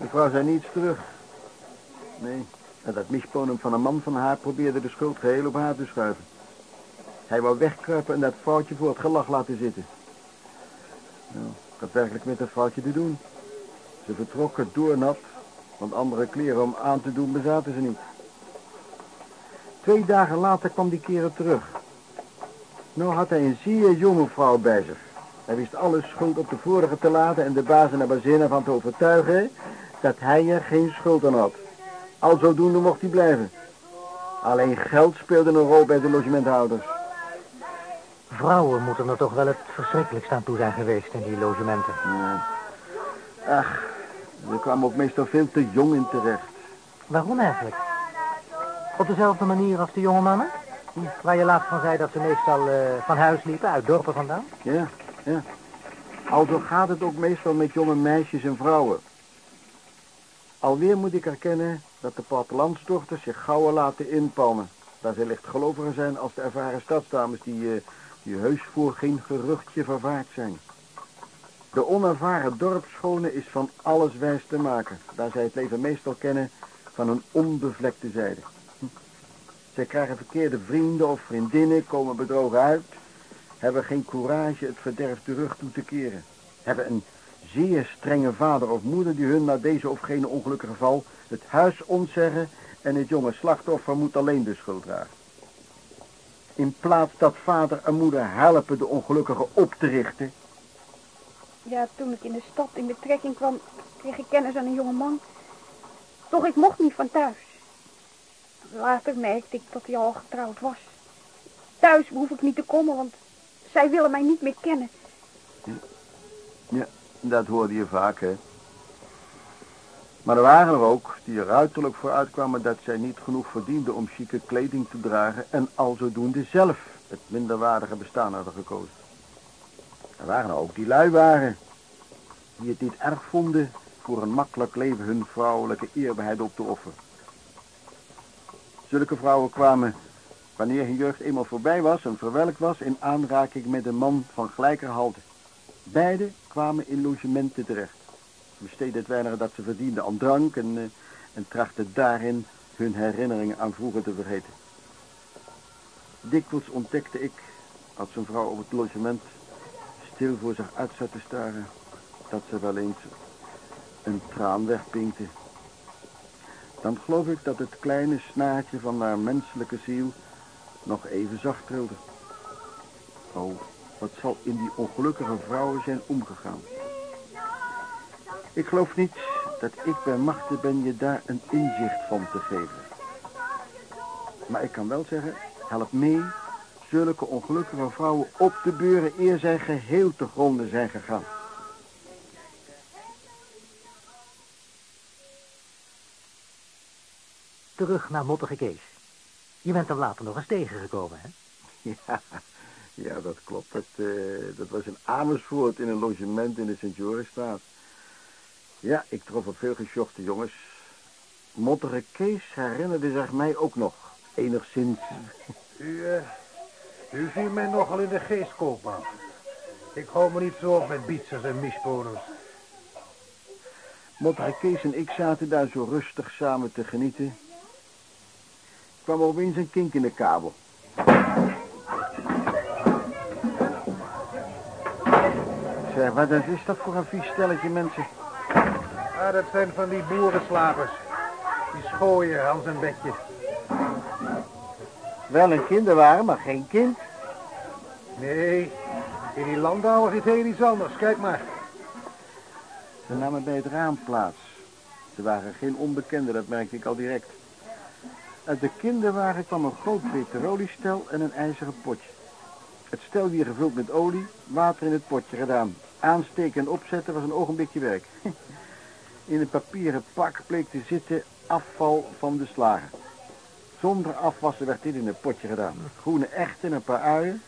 De vrouw zei niets terug. Nee, en dat misponem van een man van haar probeerde de schuld geheel op haar te schuiven. Hij wou wegkruipen en dat vrouwtje voor het gelach laten zitten. Nou, ik had werkelijk met dat vrouwtje te doen. Ze vertrokken doornat, want andere kleren om aan te doen bezaten ze niet. Twee dagen later kwam die kerel terug. Nou had hij een zeer jonge vrouw bij zich. Hij wist alle schuld op de vorige te laten en de baas en de van te overtuigen dat hij er geen schuld aan had. Al zodoende mocht hij blijven. Alleen geld speelde een rol bij de logementhouders. Vrouwen moeten er toch wel het verschrikkelijkst aan toe zijn geweest in die logementen. Ja. Ach, ze kwamen ook meestal veel te jong in terecht. Waarom eigenlijk? Op dezelfde manier als de jonge mannen? Waar je laatst van zei dat ze meestal uh, van huis liepen, uit dorpen vandaan? Ja, ja. Alzo gaat het ook meestal met jonge meisjes en vrouwen. Alweer moet ik erkennen dat de plattelandsdochters zich gauwer laten inpannen. Daar ze lichtgeloviger zijn als de ervaren stadsdames die, uh, die heus voor geen geruchtje vervaard zijn. De onervaren dorpsschone is van alles wijs te maken, daar zij het leven meestal kennen van een onbevlekte zijde. Hm. Zij krijgen verkeerde vrienden of vriendinnen, komen bedrogen uit, hebben geen courage het verderf de rug toe te keren, hebben een zeer strenge vader of moeder die hun na deze of gene ongelukkige geval het huis ontzeggen en het jonge slachtoffer moet alleen de schuld dragen. In plaats dat vader en moeder helpen de ongelukkige op te richten. Ja, toen ik in de stad in betrekking kwam, kreeg ik kennis aan een jonge man. Toch ik mocht niet van thuis. Later merkte ik dat hij al getrouwd was. Thuis hoef ik niet te komen, want zij willen mij niet meer kennen. Ja, dat hoorde je vaak, hè. Maar er waren er ook die er uiterlijk voor uitkwamen dat zij niet genoeg verdienden om chique kleding te dragen en al zodoende zelf het minderwaardige bestaan hadden gekozen. Er waren er ook die lui waren, die het niet erg vonden voor een makkelijk leven hun vrouwelijke eerbaarheid op te offeren. Zulke vrouwen kwamen, wanneer hun jeugd eenmaal voorbij was en verwelkt was, in aanraking met een man van gelijkerhalte. Beide kwamen in logementen terecht. Ze besteden het weinige dat ze verdienden aan drank en, uh, en trachten daarin hun herinneringen aan vroeger te vergeten. Dikwijls ontdekte ik, als een vrouw op het logement stil voor zich uit zat te staren, dat ze wel eens een traan wegpinkte. Dan geloof ik dat het kleine snaartje van haar menselijke ziel nog even zacht trilde. Oh, wat zal in die ongelukkige vrouwen zijn omgegaan. Ik geloof niet dat ik bij machten ben je daar een inzicht van te geven. Maar ik kan wel zeggen, help mee zulke ongelukkige vrouwen op te beuren eer zij geheel te gronden zijn gegaan. Terug naar Mottige Kees. Je bent hem later nog eens tegengekomen, hè? Ja, ja dat klopt. Dat, uh, dat was in Amersfoort in een logement in de Sint-Jorisstraat. Ja, ik trof op veel gesjochte jongens. Mottige Kees herinnerde zich mij ook nog. Enigszins. U, uh, u viel mij nogal in de geest, koopman. Ik hou me niet zo op met bietsers en mispolers. Mottige Kees en ik zaten daar zo rustig samen te genieten. Er kwam opeens een kink in de kabel. Zeg, wat is dat voor een vies stelletje mensen? Ah, dat zijn van die boerenslapers. Die schooien aan zijn bedje. Wel een kinderwagen, maar geen kind. Nee, in die landouwen is heel iets anders. Kijk maar. Ze namen bij het raam plaats. Ze waren geen onbekenden, dat merkte ik al direct. Uit de kinderwagen kwam een groot petroliestel en een ijzeren potje. Het stel weer gevuld met olie, water in het potje gedaan. Aansteken en opzetten was een ogenblikje werk. In een papieren pak bleek te zitten afval van de slagen. Zonder afwassen werd dit in een potje gedaan. Groene echt en een paar uien.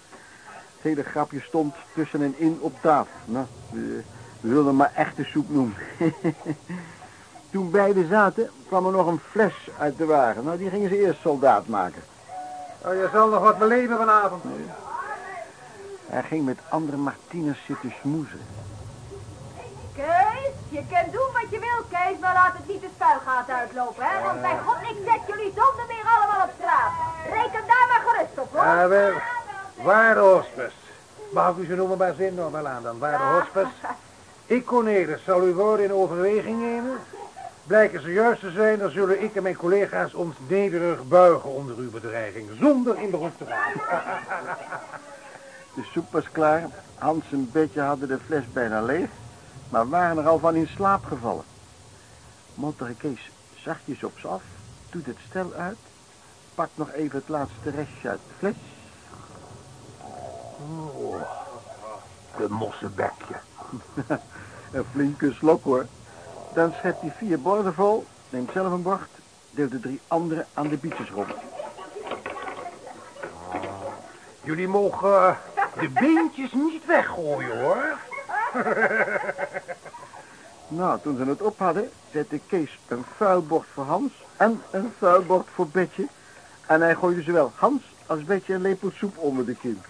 Het hele grapje stond tussen en in op tafel. Nou, we, we zullen maar echte soep noemen. Toen beide zaten, kwam er nog een fles uit de wagen. Nou, die gingen ze eerst soldaat maken. Oh, je zal nog wat beleven vanavond. Nee. Hij ging met andere Martinez zitten smoezen. Kees? Je kunt doen wat je wilt, Kees, maar laat het niet de spuigaten uitlopen, hè? Want bij God, ik zet jullie zonder meer allemaal op straat. Reken daar maar gerust op, hoor. Ja, we, waarde hospes. Mag u zo noemen bij zin nog wel aan dan? Waarde hospes. Ik, Cornelis, zal uw woorden in overweging nemen. Blijken ze juist te zijn, dan zullen ik en mijn collega's ons nederig buigen onder uw bedreiging, zonder in beroep te gaan. De soep was klaar. Hans en Betje hadden de fles bijna leeg, maar waren er al van in slaap gevallen. Mottere Kees zachtjes op ze af, doet het stel uit, pakt nog even het laatste restje uit de fles. De mossenbekje. Een flinke slok hoor. Dan schept hij vier borden vol, neemt zelf een bord, deelt de drie andere aan de bietjes rond. Jullie mogen eh, de beentjes niet weggooien, hoor. Nou, toen ze het op hadden, zette Kees een vuilbord voor Hans en een vuilbord voor Betje. En hij gooide zowel Hans als Betje een lepel soep onder de kin.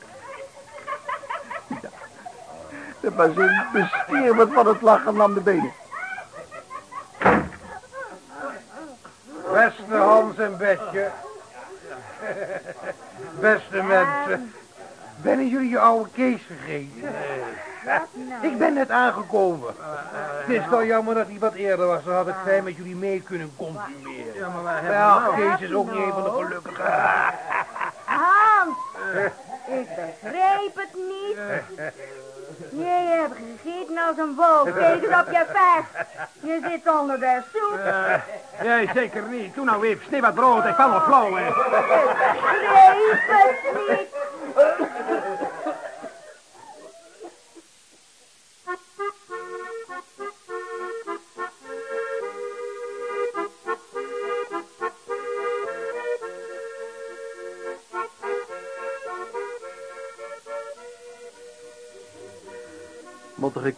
Ja. De bazin bestierf van het lachen nam de benen. Beste Hans en Betje. Beste mensen. Ben jullie je oude Kees vergeten? Ik ben net aangekomen. Het is wel jammer dat hij wat eerder was. Dan had ik fijn met jullie mee kunnen consumeren. Ja, maar wij hebben ja, Kees is ook niet een van de gelukkigen. Hans, ik begreep het niet. Jij hebt gegeten als een wolf. Kijk eens op je vers. Je zit onder de soep. Jij zeker niet. Doe nou even sneeuw wat brood. Ik val nog flauw. Ik begreep het niet.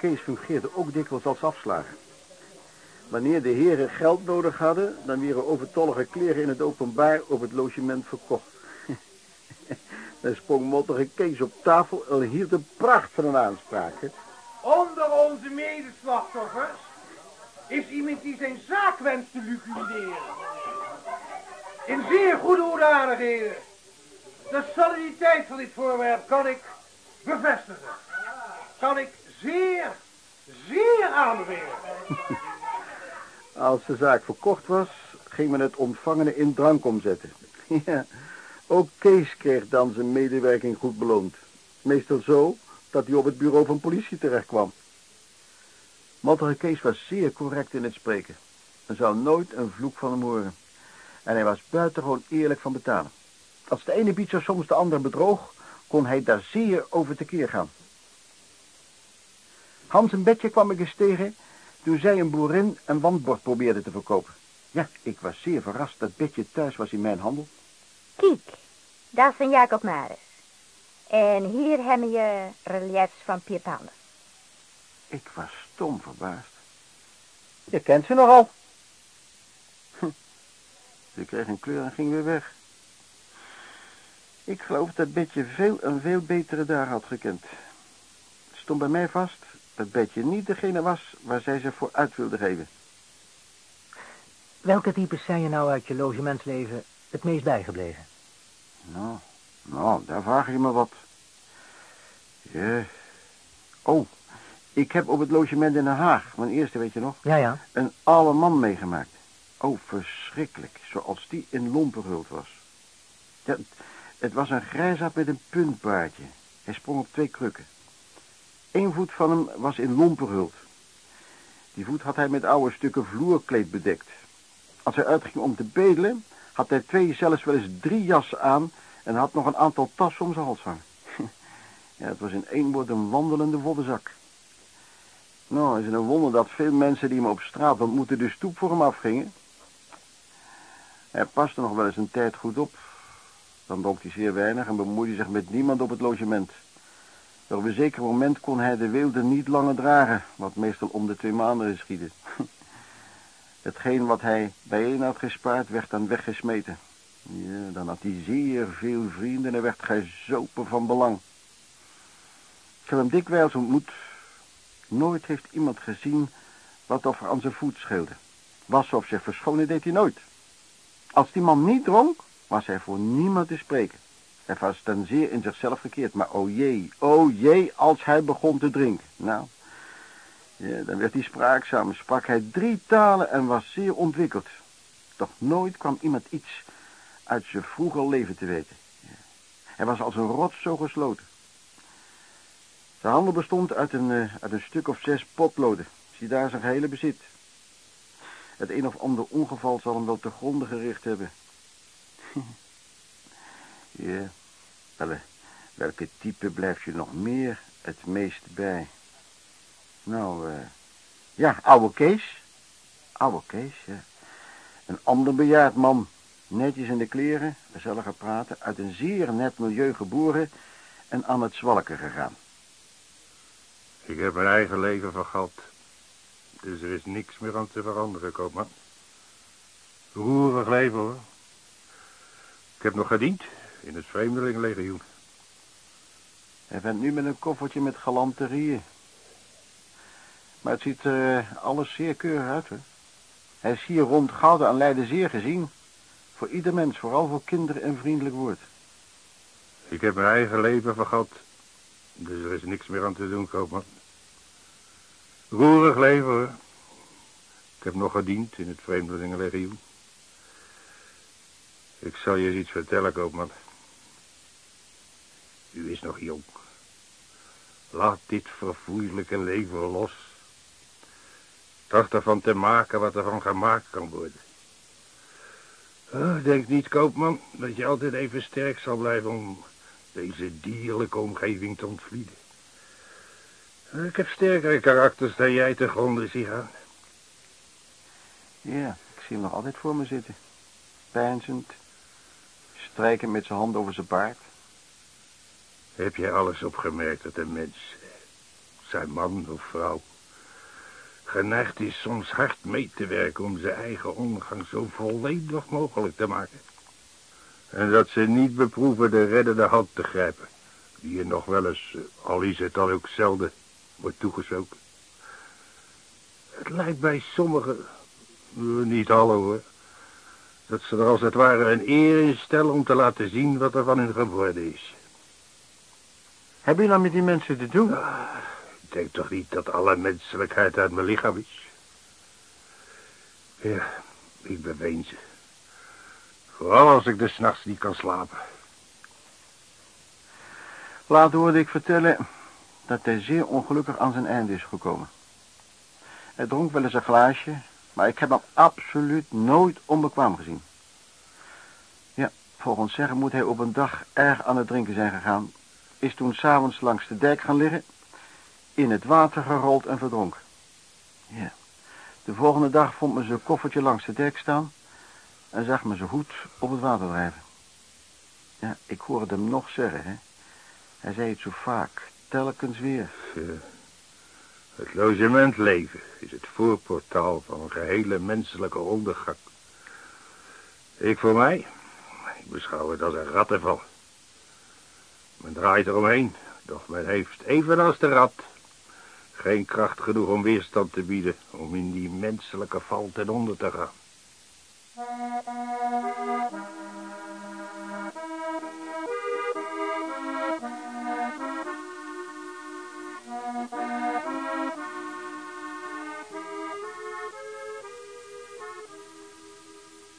Kees fungeerde ook dikwijls als afslager. Wanneer de heren geld nodig hadden, dan werden overtollige kleren in het openbaar op het logement verkocht. dan sprong Mottige Kees op tafel en hield een pracht van een aanspraak. Onder onze medeslachtoffers is iemand die zijn zaak wenst te liquideren. In zeer goede hoedanigheden. De soliditeit van dit voorwerp kan ik bevestigen. Kan ik zeer, zeer aanbevelen. Als de zaak verkocht was, ging men het ontvangene in drank omzetten. Ja, ook Kees kreeg dan zijn medewerking goed beloond. Meestal zo dat hij op het bureau van politie terechtkwam. Mottige Kees was zeer correct in het spreken. Er zou nooit een vloek van hem horen. En hij was buitengewoon eerlijk van betalen. Als de ene bietser soms de ander bedroog, kon hij daar zeer over tekeer gaan. Hans en Betje kwam ik eens tegen toen zij een boerin een wandbord probeerde te verkopen. Ja, ik was zeer verrast dat Betje thuis was in mijn handel. Kijk, dat is van Jacob Maris. En hier hebben je reliefs van Pier Pander. Ik was stom verbaasd. Je kent ze nogal. Hm. Ze kreeg een kleur en ging weer weg. Ik geloof dat Betje veel en veel betere dagen had gekend. Het stond bij mij vast dat Betje niet degene was waar zij zich voor uit wilde geven. Welke types zijn je nou uit je logementsleven het meest bijgebleven? Nou, nou, daar vraag je me wat. Ja. Oh, ik heb op het logement in Den Haag, mijn eerste weet je nog, Ja, ja. een oude man meegemaakt. Oh, verschrikkelijk, zoals die in lompen gehuld was. Ja, het, was een grijsaap met een puntbaardje. Hij sprong op twee krukken. Eén voet van hem was in lompen. Die voet had hij met oude stukken vloerkleed bedekt. Als hij uitging om te bedelen, had hij twee, zelfs wel eens drie jassen aan en had nog een aantal tassen om zijn hals hangen. Ja, het was in één woord een wandelende woddenzak. Nou, is het een wonder dat veel mensen die hem op straat ontmoetten de stoep voor hem afgingen. Hij paste nog wel eens een tijd goed op. Dan dronk hij zeer weinig en bemoeide zich met niemand op het logement. Op een zeker moment kon hij de weelde niet langer dragen, wat meestal om de twee maanden geschiedde. Hetgeen wat hij bijeen had gespaard, werd dan weggesmeten. Ja, dan had hij zeer veel vrienden en werd gezopen van belang. Ik heb hem dikwijls ontmoet. Nooit heeft iemand gezien Wat of er aan zijn voet scheelde. Wassen of zich verschonen deed hij nooit. Als die man niet dronk, was hij voor niemand te spreken. Hij was dan zeer in zichzelf gekeerd, maar o oh jee, o oh jee, als hij begon te drinken. Nou, ja, dan werd hij spraakzaam, sprak hij drie talen en was zeer ontwikkeld. Toch nooit kwam iemand iets uit zijn vroeger leven te weten. Hij was als een rots zo gesloten. Zijn handel bestond uit een, uh, uit een stuk of zes potloden. Zie daar zijn hele bezit. Het een of ander ongeval zal hem wel te gronden gericht hebben. ja, wel, welke type blijft je nog meer het meest bij? Nou, uh, ja, oude Kees. Oude Kees, ja. Een ander bejaard man, netjes in de kleren, gezellig praten, uit een zeer net milieu geboren en aan het zwalken gegaan. Ik heb mijn eigen leven vergat. Dus er is niks meer aan te veranderen, koopman. Roerig leven, hoor. Ik heb nog gediend in het Vreemdelingenlegioen. Hij bent nu met een koffertje met galanterieën. Maar het ziet er uh, alles zeer keurig uit, hoor. Hij is hier rond Gouden aan Leiden zeer gezien. Voor ieder mens, vooral voor kinderen en vriendelijk woord. Ik heb mijn eigen leven vergat. Dus er is niks meer aan te doen, koopman. Roerig leven, hoor. Ik heb nog gediend in het Vreemdelingenlegioen. Ik zal je iets vertellen, koopman. U is nog jong. Laat dit verfoeilijke leven los. Tracht ervan te maken wat ervan gemaakt kan worden. Oh, denk niet, koopman, dat je altijd even sterk zal blijven om deze dierlijke omgeving te ontvlieden. Ik heb sterkere karakters dan jij te gronden zien gaan. Ja, ik zie hem nog altijd voor me zitten. Pijnzend, strijken met zijn hand over zijn baard. Heb jij alles opgemerkt dat een mens, zijn man of vrouw, geneigd is soms hard mee te werken om zijn eigen omgang zo volledig mogelijk te maken? En dat ze niet beproeven de reddende hand te grijpen, die je nog wel eens, al is het dan ook zelden, wordt toegezogen. Het lijkt bij sommigen, niet alle hoor, dat ze er als het ware een eer in stellen om te laten zien wat er van hun geworden is. Heb je nou met die mensen te doen? Ah, ik denk toch niet dat alle menselijkheid uit mijn lichaam is. Ja, ik beween ze. Vooral als ik de s'nachts niet kan slapen. Later hoorde ik vertellen dat hij zeer ongelukkig aan zijn einde is gekomen. Hij dronk wel eens een glaasje, maar ik heb hem absoluut nooit onbekwaam gezien. Ja, volgens zeggen moet hij op een dag erg aan het drinken zijn gegaan, is toen s'avonds langs de dijk gaan liggen, in het water gerold en verdronken. Ja, de volgende dag vond men zijn koffertje langs de dijk staan en zag me zijn hoed op het water drijven. Ja, ik hoorde hem nog zeggen, hè. Hij zei het zo vaak, telkens weer. Het logementleven is het voorportaal van een gehele menselijke ondergang. Ik voor mij, ik beschouw het als een rattenval. Men draait eromheen, doch men heeft, evenals de rat, geen kracht genoeg om weerstand te bieden om in die menselijke val ten onder te gaan.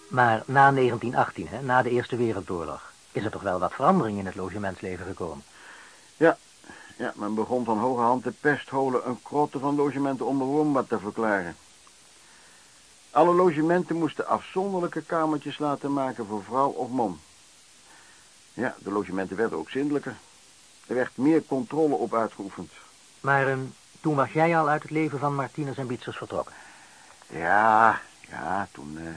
Maar na 1918, hè, na de Eerste Wereldoorlog, is er toch wel wat verandering in het logementsleven gekomen? Ja, ja, men begon van hoge hand de pestholen een krotte van logementen onbewoonbaar te verklaren. Alle logementen moesten afzonderlijke kamertjes laten maken voor vrouw of man. Ja, de logementen werden ook zindelijker. Er werd meer controle op uitgeoefend. Maar um, toen was jij al uit het leven van Martinez en Bietzers vertrokken? Ja, ja, toen, uh,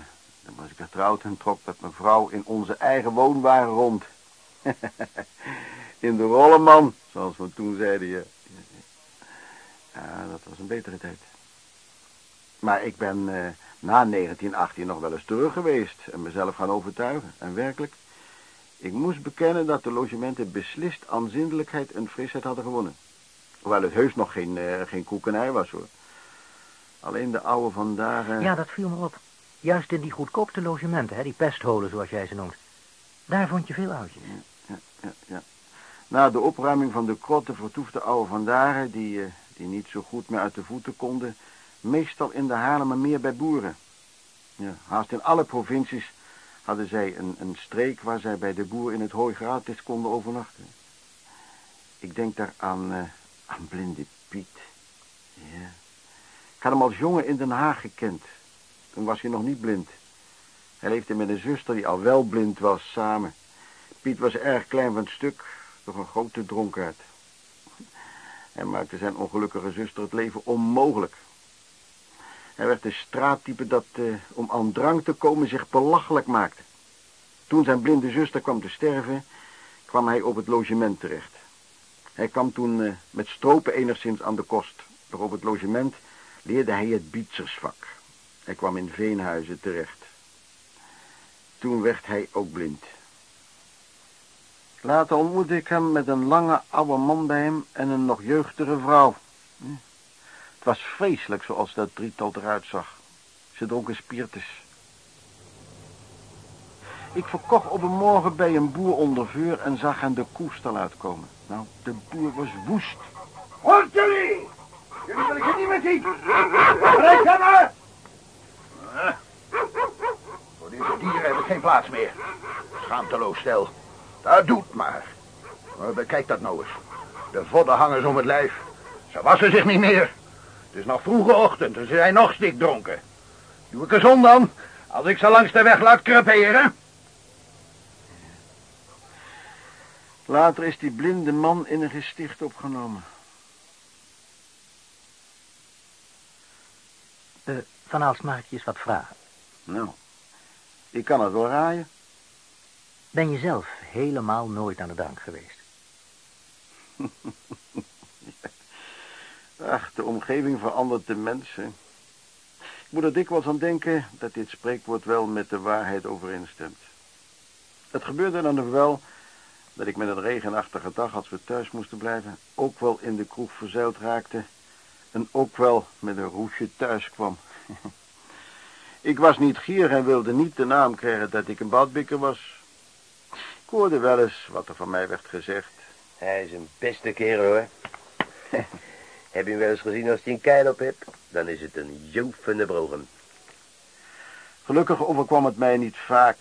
dan was ik getrouwd en trok met mijn vrouw in onze eigen woonwagen rond. in de rolleman, zoals we toen zeiden, ja. Dat was een betere tijd. Maar ik ben uh, na 1918 nog wel eens terug geweest en mezelf gaan overtuigen. En werkelijk, ik moest bekennen dat de logementen beslist aan zindelijkheid en frisheid hadden gewonnen. Hoewel het heus nog geen, uh, geen koekenij was, hoor. Alleen de oude vandaag... eh, Ja, dat viel me op. Juist in die goedkoopste logementen, hè, die pestholen zoals jij ze noemt. Daar vond je veel oudjes. ja, ja. Na de opruiming van de krotten vertoefde oude vandaren, die, eh, die niet zo goed meer uit de voeten konden, meestal in de Haarlemmermeer bij boeren. Ja, haast in alle provincies hadden zij een, een streek waar zij bij de boer in het hooi gratis konden overnachten. Ik denk daar aan, eh, aan blinde Piet. Ja. Ik had hem als jongen in Den Haag gekend. Toen was hij nog niet blind. Hij leefde met een zuster die al wel blind was, samen. Piet was erg klein van het stuk, toch een grote dronkaard. Hij maakte zijn ongelukkige zuster het leven onmogelijk. Hij werd een straattype dat, eh, om aan drank te komen, zich belachelijk maakte. Toen zijn blinde zuster kwam te sterven, kwam hij op het logement terecht. Hij kwam toen eh, met stropen enigszins aan de kost. Doch op het logement leerde hij het bietsersvak. Hij kwam in veenhuizen terecht. Toen werd hij ook blind. Later ontmoette ik hem met een lange oude man bij hem en een nog jeugdige vrouw. Het was vreselijk zoals dat drietal eruit zag. Ze dronken spiritus. Ik verkocht op een morgen bij een boer onder vuur en zag hen de koestal uitkomen. Nou, de boer was woest. Hoort jullie? Jullie wil ik het niet meer zien. Bereik hem uit! Voor deze dieren heb ik geen plaats meer. Schaamteloos stel. Dat doet maar. maar. Bekijk dat nou eens. De vodden hangen ze om het lijf. Ze wassen zich niet meer. Het is nog vroege ochtend en ze zijn nog stikdronken. Doe ik er zon dan, als ik ze langs de weg laat creperen? Later is die blinde man in een gesticht opgenomen. Eh, van Aalst mag ik je eens wat vragen. Nou, ik kan het wel raaien. Ben je zelf helemaal nooit aan de drank geweest? Ach, de omgeving verandert de mensen. Ik moet er dikwijls aan denken dat dit spreekwoord wel met de waarheid overeenstemt. Het gebeurde dan nog wel dat ik met een regenachtige dag, als we thuis moesten blijven, ook wel in de kroeg verzeild raakte en ook wel met een roesje thuis kwam. ik was niet gier en wilde niet de naam krijgen dat ik een badbikker was. Ik hoorde wel eens wat er van mij werd gezegd. Hij is een beste kerel, hoor. Heb je hem wel eens gezien als hij een keil op heeft? Dan is het een joefende brogen. Gelukkig overkwam het mij niet vaak.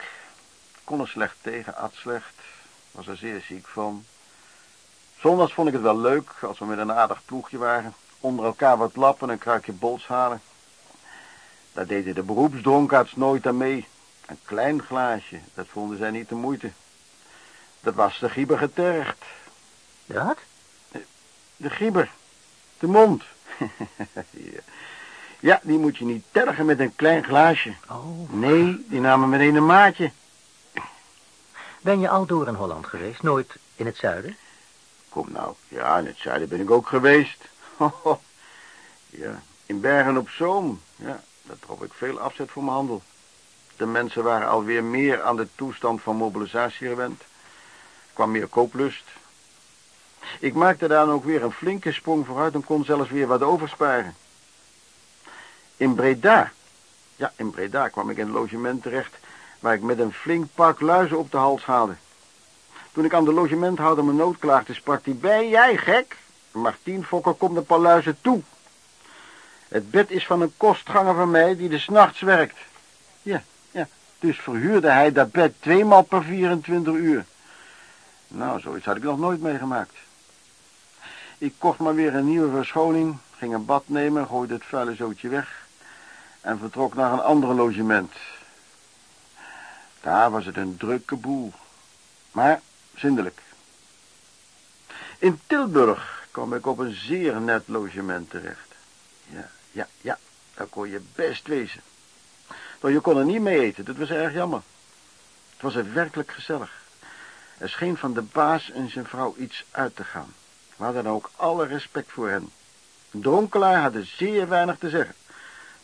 Ik kon er slecht tegen, at slecht, was er zeer ziek van. Zondags vond ik het wel leuk, als we met een aardig ploegje waren. Onder elkaar wat lappen en een kruikje bols halen. Daar deden de beroepsdronkaards nooit aan mee. Een klein glaasje, dat vonden zij niet de moeite. Dat was de gieber getergd. Wat? De gieber. De mond. ja. ja, die moet je niet tergen met een klein glaasje. Oh. Nee, die namen meteen een maatje. Ben je al door in Holland geweest? Nooit in het zuiden? Kom nou, ja, in het zuiden ben ik ook geweest. ja, in Bergen op Zoom. Ja, daar trok ik veel afzet voor mijn handel. De mensen waren alweer meer aan de toestand van mobilisatie gewend. Er kwam meer kooplust. Ik maakte daar ook weer een flinke sprong vooruit en kon zelfs weer wat oversparen. In Breda, ja, in Breda kwam ik in een logement terecht waar ik met een flink pak luizen op de hals haalde. Toen ik aan de logementhouder mijn nood klaagde, sprak hij, ben jij gek? Martien Fokker komt een paar luizen toe. Het bed is van een kostganger van mij die de s'nachts werkt. Ja, ja, dus verhuurde hij dat bed tweemaal per 24 uur. Nou, zoiets had ik nog nooit meegemaakt. Ik kocht maar weer een nieuwe verschoning, ging een bad nemen, gooide het vuile zootje weg en vertrok naar een ander logement. Daar was het een drukke boel, maar zindelijk. In Tilburg kwam ik op een zeer net logement terecht. Ja, ja, ja, daar kon je best wezen. Maar je kon er niet mee eten, dat was erg jammer. Het was er werkelijk gezellig. Er scheen van de baas en zijn vrouw iets uit te gaan. We hadden ook alle respect voor hen. De dronkelaar hadden zeer weinig te zeggen.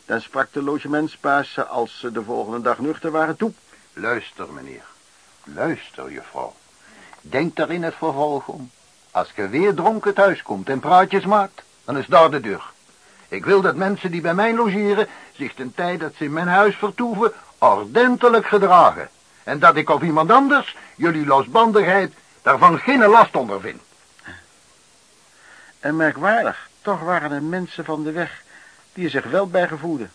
Dan sprak de logementsbaas als ze de volgende dag nuchter waren toe. Luister, meneer. Luister, juffrouw. Denk daar in het vervolg om. Als je weer dronken thuiskomt en praatjes maakt, dan is daar de deur. Ik wil dat mensen die bij mij logeren zich ten tijd dat ze in mijn huis vertoeven ordentelijk gedragen. En dat ik of iemand anders jullie losbandigheid daarvan geen last ondervind. En merkwaardig, toch waren er mensen van de weg die er zich wel bij gevoelden.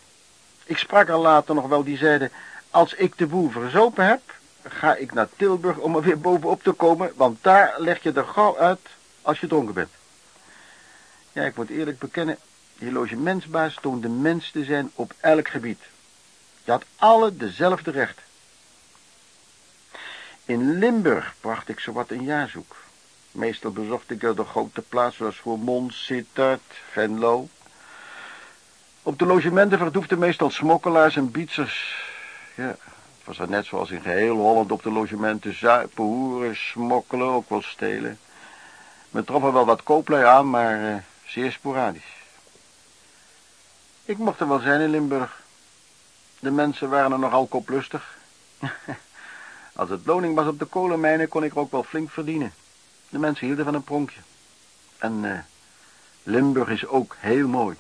Ik sprak er later nog wel, die zeiden, als ik de boel verzopen heb, ga ik naar Tilburg om er weer bovenop te komen, want daar leg je er gauw uit als je dronken bent. Ja, ik moet eerlijk bekennen, die logementsbaas toonde mens te zijn op elk gebied. Je had alle dezelfde rechten. In Limburg bracht ik zowat een jaarzoek. Meestal bezocht ik de grote plaatsen zoals Roermond, Sittard, Venlo. Op de logementen verdoefden meestal smokkelaars en bietsers. Ja, het was net zoals in geheel Holland op de logementen zuipen, hoeren, smokkelen, ook wel stelen. Men trof er wel wat kooplui aan, maar uh, zeer sporadisch. Ik mocht er wel zijn in Limburg. De mensen waren er nogal koplustig. Als het loning was op de kolenmijnen, kon ik er ook wel flink verdienen. De mensen hielden van een pronkje. En uh, Limburg is ook heel mooi.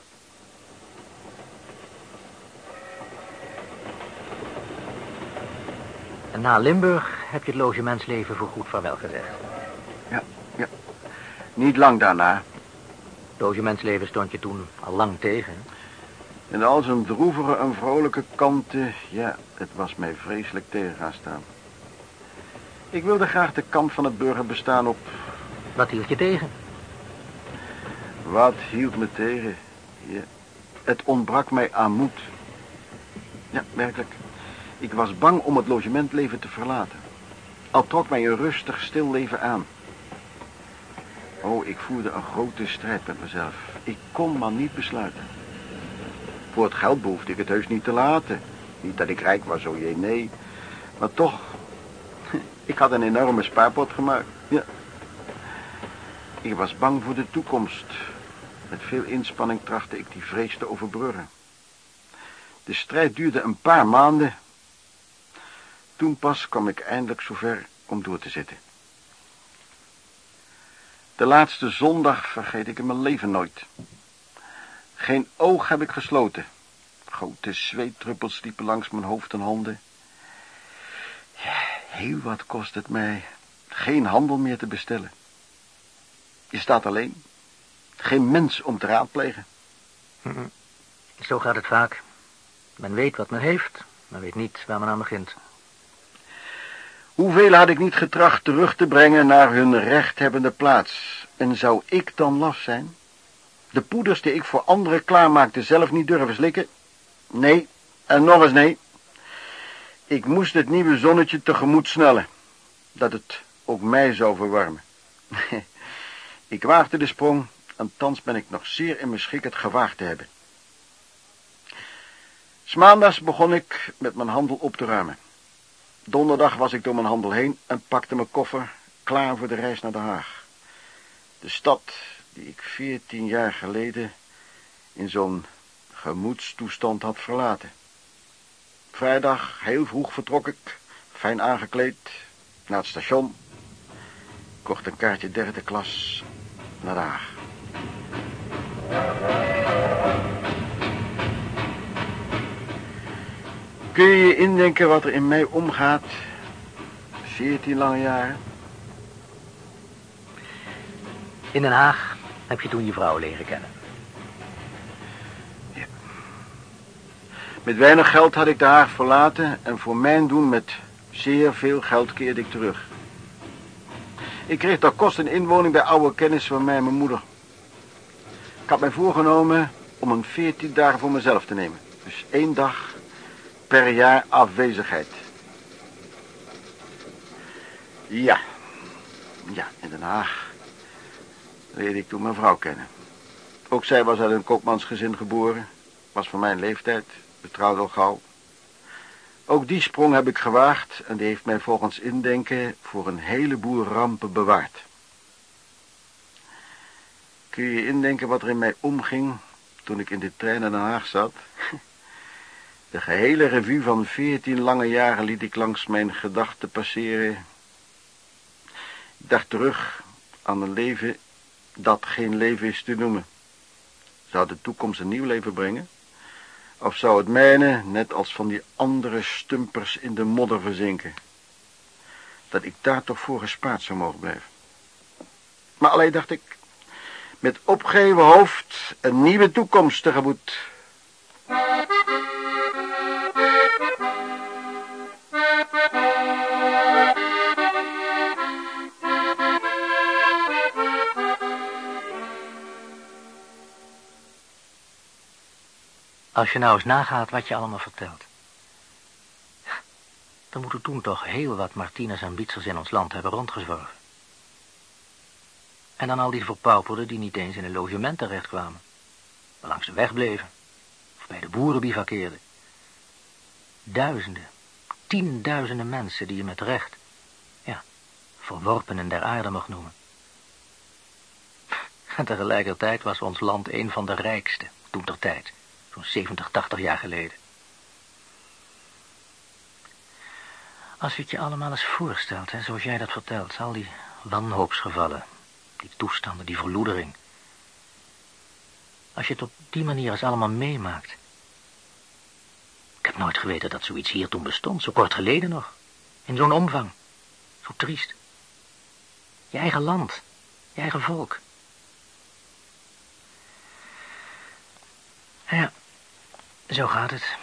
En na Limburg heb je het logementsleven voorgoed vaarwel gezegd. Ja, ja. Niet lang daarna. Logementsleven stond je toen al lang tegen. En al zijn droevige en vrolijke kanten, ja, het was mij vreselijk tegen gaan staan. Ik wilde graag de kant van het burgerbestaan op. Wat hield je tegen? Wat hield me tegen? Ja. Het ontbrak mij aan moed. Ja, werkelijk. Ik was bang om het logementleven te verlaten. Al trok mij een rustig, stil leven aan. Oh, ik voerde een grote strijd met mezelf. Ik kon maar niet besluiten. Voor het geld behoefde ik het heus niet te laten. Niet dat ik rijk was, oh jee, nee. Maar toch, ik had een enorme spaarpot gemaakt. Ja. Ik was bang voor de toekomst. Met veel inspanning trachtte ik die vrees te overbruggen. De strijd duurde een paar maanden. Toen pas kwam ik eindelijk zover om door te zitten. De laatste zondag vergeet ik in mijn leven nooit. Geen oog heb ik gesloten. Grote zweetdruppels liepen langs mijn hoofd en handen. Heel wat kost het mij geen handel meer te bestellen. Je staat alleen. Geen mens om te raadplegen. Zo gaat het vaak. Men weet wat men heeft, maar weet niet waar men aan begint. Hoeveel had ik niet getracht terug te brengen naar hun rechthebbende plaats? En zou ik dan last zijn? De poeders die ik voor anderen klaarmaakte zelf niet durven slikken? Nee, en nog eens nee. Ik moest het nieuwe zonnetje tegemoet snellen, dat het ook mij zou verwarmen. ik waagde de sprong en thans ben ik nog zeer in mijn schik het gewaagd te hebben. Smaandags begon ik met mijn handel op te ruimen. Donderdag was ik door mijn handel heen en pakte mijn koffer klaar voor de reis naar Den Haag. De stad die ik veertien jaar geleden in zo'n gemoedstoestand had verlaten. Vrijdag heel vroeg vertrok ik, fijn aangekleed, naar het station. Kocht een kaartje derde klas naar Haag. Kun je je indenken wat er in mij omgaat? Veertien lange jaren. In Den Haag heb je toen je vrouw leren kennen. Ja. Met weinig geld had ik de Haag verlaten en voor mijn doen met zeer veel geld keerde ik terug. Ik kreeg daar kost een inwoning bij oude kennis van mij en mijn moeder. Ik had mij voorgenomen om een veertien dagen voor mezelf te nemen. Dus één dag per jaar afwezigheid. Ja, ja, in Den Haag leerde ik toen mijn vrouw kennen. Ook zij was uit een koopmansgezin geboren, was van mijn leeftijd, betrouwde al gauw. Ook die sprong heb ik gewaagd en die heeft mij volgens indenken voor een heleboel rampen bewaard. Kun je indenken wat er in mij omging toen ik in de trein naar Den Haag zat? De gehele revue van veertien lange jaren liet ik langs mijn gedachten passeren. Ik dacht terug aan een leven dat geen leven is te noemen. Zou de toekomst een nieuw leven brengen? Of zou het mijne, net als van die andere stumpers, in de modder verzinken? Dat ik daar toch voor gespaard zou mogen blijven. Maar alleen dacht ik, met opgeheven hoofd een nieuwe toekomst tegemoet. Als je nou eens nagaat wat je allemaal vertelt. Dan moeten toen toch heel wat Martinez en Bietzers in ons land hebben rondgezworven. En dan al die verpauperden die niet eens in een logement terechtkwamen. Maar langs de weg bleven. Of bij de boeren bivakkeerden. Duizenden, tienduizenden mensen die je met recht, ja, verworpenen der aarde mag noemen. En tegelijkertijd was ons land een van de rijkste, toen ter tijd, zo'n 70, 80 jaar geleden. Als je het je allemaal eens voorstelt, hè, zoals jij dat vertelt, al die wanhoopsgevallen, die toestanden, die verloedering. Als je het op die manier eens allemaal meemaakt. Ik heb nooit geweten dat zoiets hier toen bestond, zo kort geleden nog. In zo'n omvang. Zo triest. Je eigen land, je eigen volk. Ja, zo gaat het.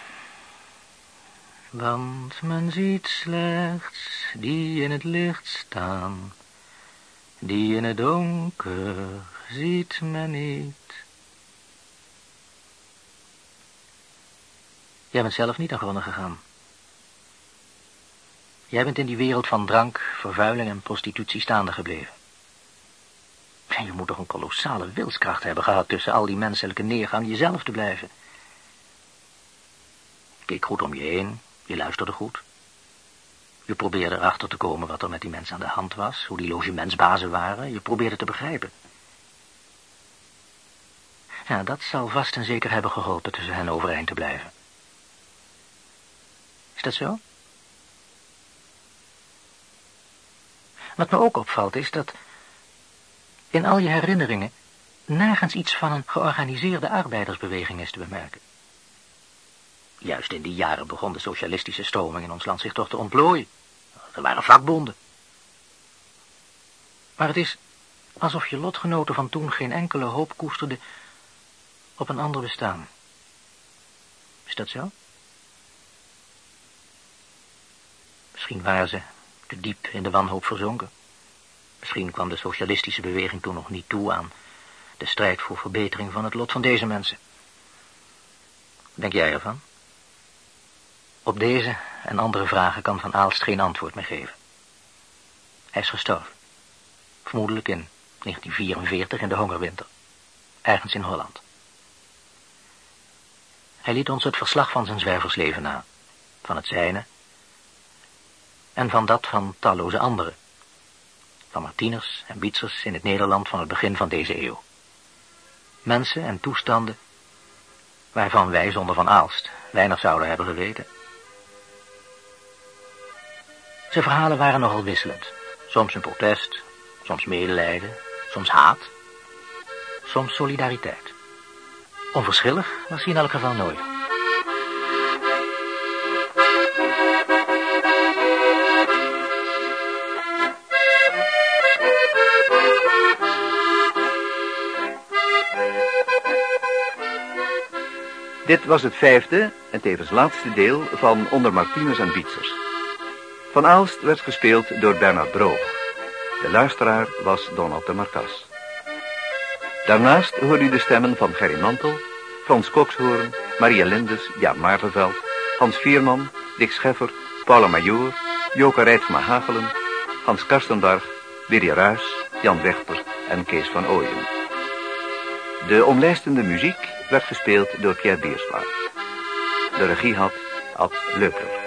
Want men ziet slechts die in het licht staan. Die in het donker ziet men niet. Jij bent zelf niet aan gewonnen gegaan. Jij bent in die wereld van drank, vervuiling en prostitutie staande gebleven. En je moet toch een kolossale wilskracht hebben gehad tussen al die menselijke neergang jezelf te blijven. Keek goed om je heen, je luisterde goed. Je probeerde erachter te komen wat er met die mensen aan de hand was, hoe die logementsbazen waren. Je probeerde te begrijpen. Ja, dat zal vast en zeker hebben geholpen tussen hen overeind te blijven. Is dat zo? Wat me ook opvalt is dat in al je herinneringen nergens iets van een georganiseerde arbeidersbeweging is te bemerken. Juist in die jaren begon de socialistische stroming in ons land zich toch te ontplooien. Er waren vakbonden. Maar het is alsof je lotgenoten van toen geen enkele hoop koesterden op een ander bestaan. Is dat zo? Misschien waren ze te diep in de wanhoop verzonken. Misschien kwam de socialistische beweging toen nog niet toe aan de strijd voor verbetering van het lot van deze mensen. Denk jij ervan? Op deze en andere vragen kan Van Aalst geen antwoord meer geven. Hij is gestorven. Vermoedelijk in 1944 in de hongerwinter. Ergens in Holland. Hij liet ons het verslag van zijn zwerversleven na. Van het zijne. En van dat van talloze anderen. Van Martiners en Bietzers in het Nederland van het begin van deze eeuw. Mensen en toestanden waarvan wij zonder Van Aalst weinig zouden hebben geweten. Zijn verhalen waren nogal wisselend. Soms een protest, soms medelijden, soms haat, soms solidariteit. Onverschillig was hij in elk geval nooit. Dit was het vijfde en tevens laatste deel van Onder Martinus en Bietzers. Van Aalst werd gespeeld door Bernard Droog. De luisteraar was Donald de Marcas. Daarnaast hoorde u de stemmen van Gerry Mantel, Frans Kokshoorn, Maria Lindes, Jan Maartenveld, Hans Vierman, Dick Scheffer, Paula Majoor, Joka Rijtsma Hagelen, Hans Karstenberg, Willy Ruis, Jan Wechter en Kees van Ooyen. De omlijstende muziek werd gespeeld door Pierre Biersma. De regie had Ad Leupler.